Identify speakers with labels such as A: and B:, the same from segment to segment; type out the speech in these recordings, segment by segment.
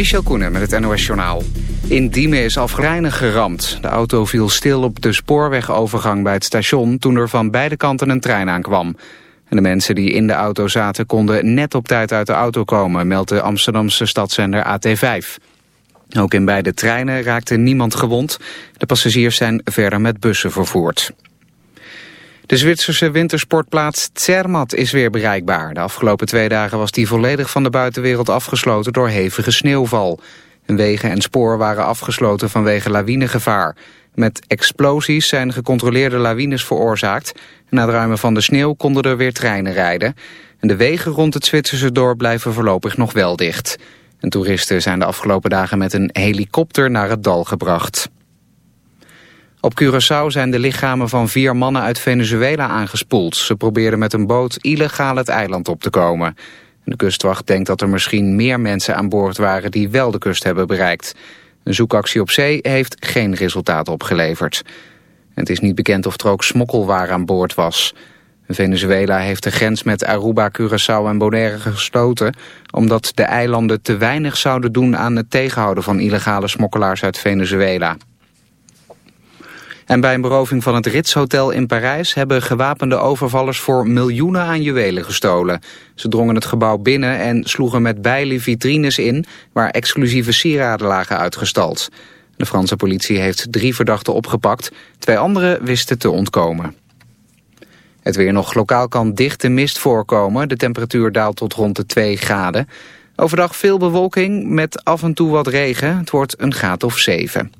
A: Michel Koenen met het NOS-journaal. In Diemen is afgrijnig geramd. De auto viel stil op de spoorwegovergang bij het station... toen er van beide kanten een trein aankwam. En de mensen die in de auto zaten konden net op tijd uit de auto komen... meldt de Amsterdamse stadszender AT5. Ook in beide treinen raakte niemand gewond. De passagiers zijn verder met bussen vervoerd. De Zwitserse wintersportplaats Zermatt is weer bereikbaar. De afgelopen twee dagen was die volledig van de buitenwereld afgesloten door hevige sneeuwval. Wegen en spoor waren afgesloten vanwege lawinegevaar. Met explosies zijn gecontroleerde lawines veroorzaakt. Na het ruimen van de sneeuw konden er weer treinen rijden. En de wegen rond het Zwitserse dorp blijven voorlopig nog wel dicht. En toeristen zijn de afgelopen dagen met een helikopter naar het dal gebracht. Op Curaçao zijn de lichamen van vier mannen uit Venezuela aangespoeld. Ze probeerden met een boot illegaal het eiland op te komen. De kustwacht denkt dat er misschien meer mensen aan boord waren die wel de kust hebben bereikt. Een zoekactie op zee heeft geen resultaat opgeleverd. Het is niet bekend of er ook smokkelwaar aan boord was. Venezuela heeft de grens met Aruba, Curaçao en Bonaire gesloten... omdat de eilanden te weinig zouden doen aan het tegenhouden van illegale smokkelaars uit Venezuela. En bij een beroving van het Ritz Hotel in Parijs hebben gewapende overvallers voor miljoenen aan juwelen gestolen. Ze drongen het gebouw binnen en sloegen met bijlen vitrines in waar exclusieve sieraden lagen uitgestald. De Franse politie heeft drie verdachten opgepakt, twee anderen wisten te ontkomen. Het weer nog lokaal kan dichte mist voorkomen. De temperatuur daalt tot rond de 2 graden. Overdag veel bewolking met af en toe wat regen. Het wordt een graad of 7.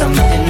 B: something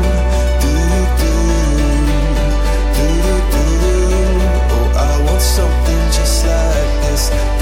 B: like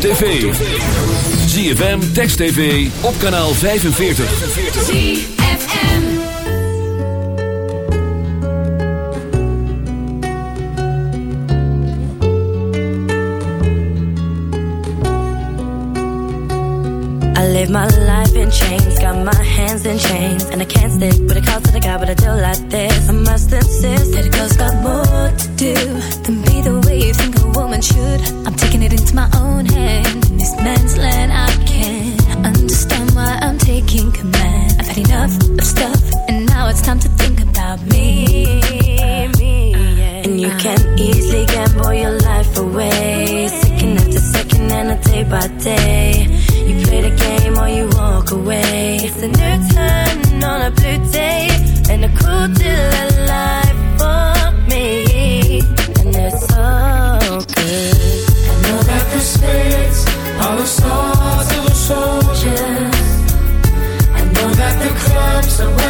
C: tv. ZFM, Text TV, op kanaal 45.
D: ZFM.
E: I live my life in chains, got my hands in chains, and I can't stick with a call to the guy, but I do like this. I must insist that a girl's got more to do than be the way you think a woman should. I'm taking it into my own hand. In this man's land, I can't understand why I'm taking command. I've had enough of stuff, and now it's time to think about me. me yeah. And you can easily gamble your life away, and a day by day. You play the game or you walk away. It's a new turn on a blue day and a cool chill alive for me, and it's so good. I know that the spirits are the stars of the soldiers. I know that the clubs are.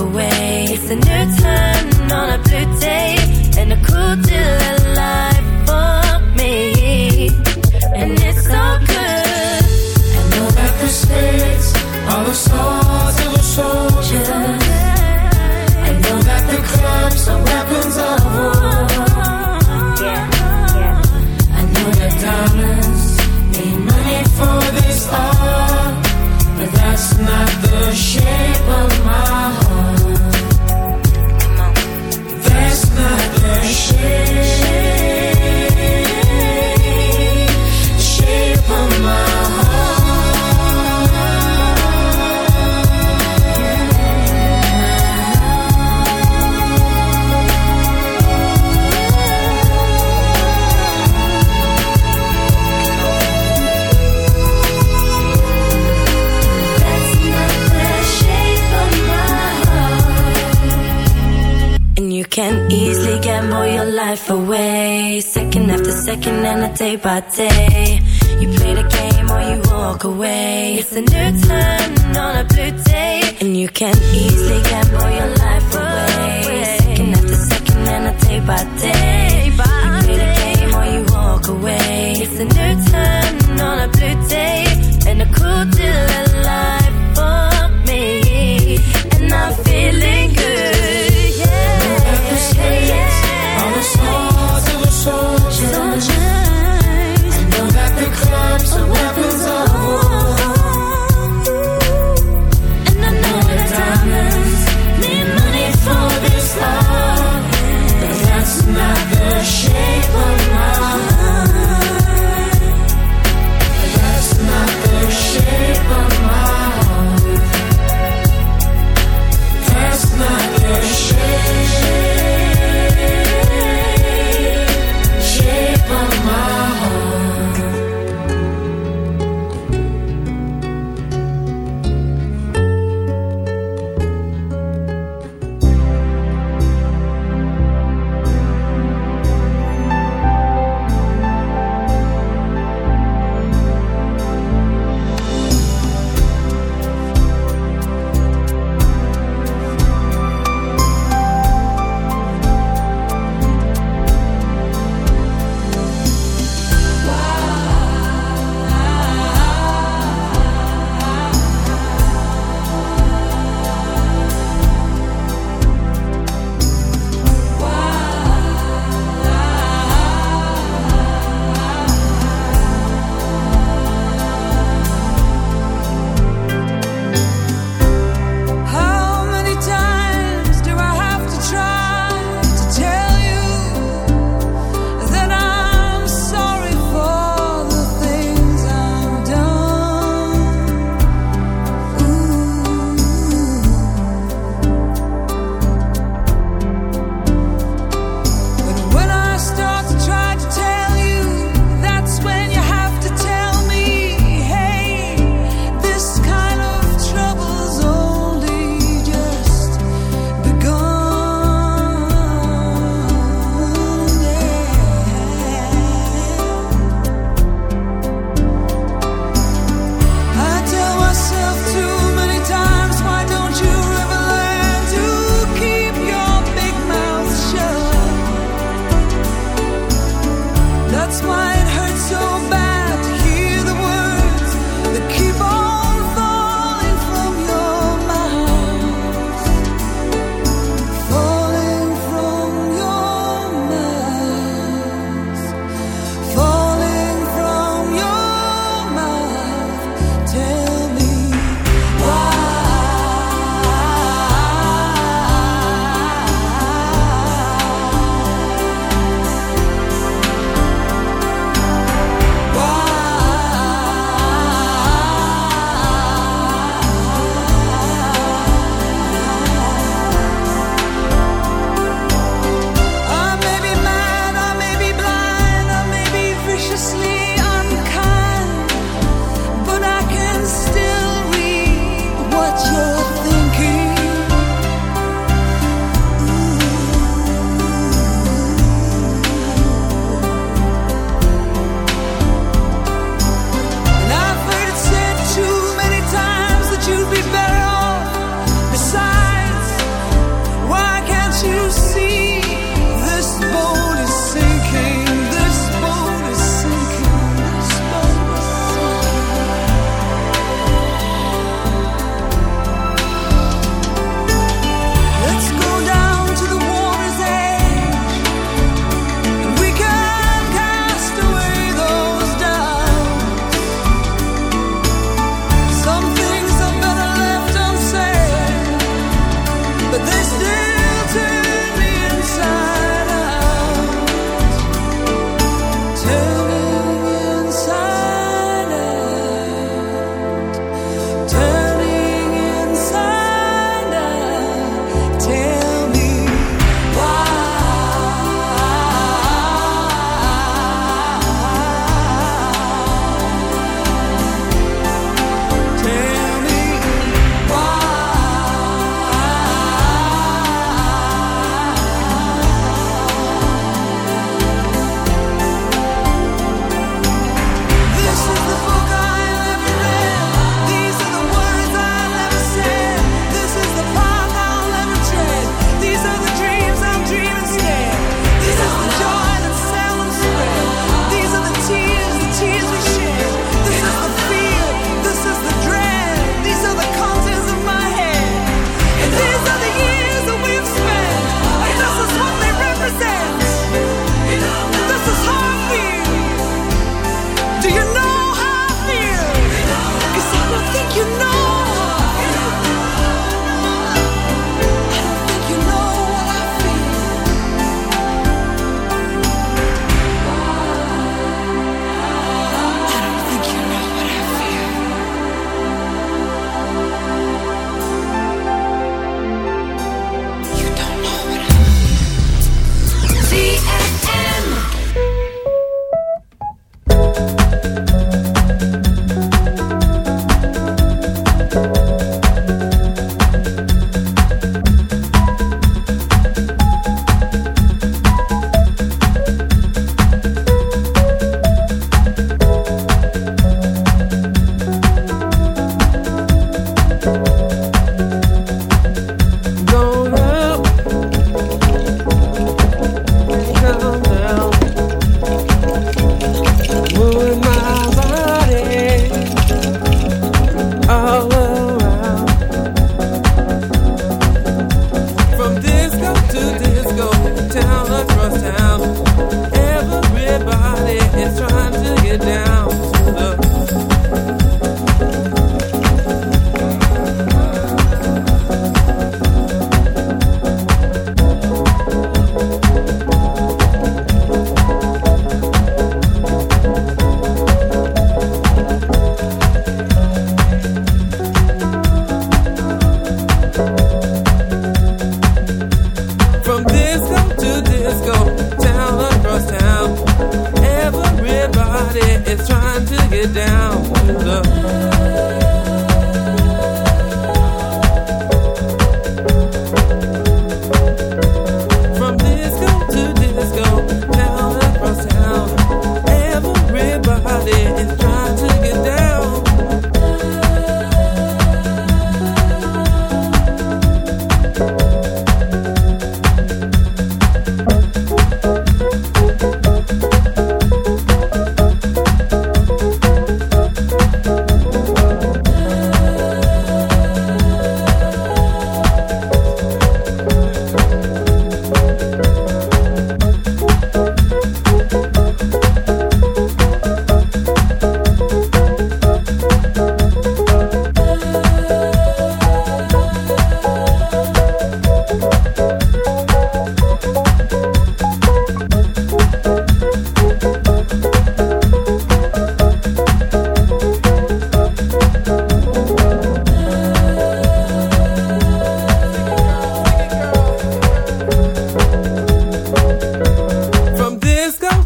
E: away. It's a new turn on a blue day by day. You play the game or you walk away. It's a
F: new
G: time.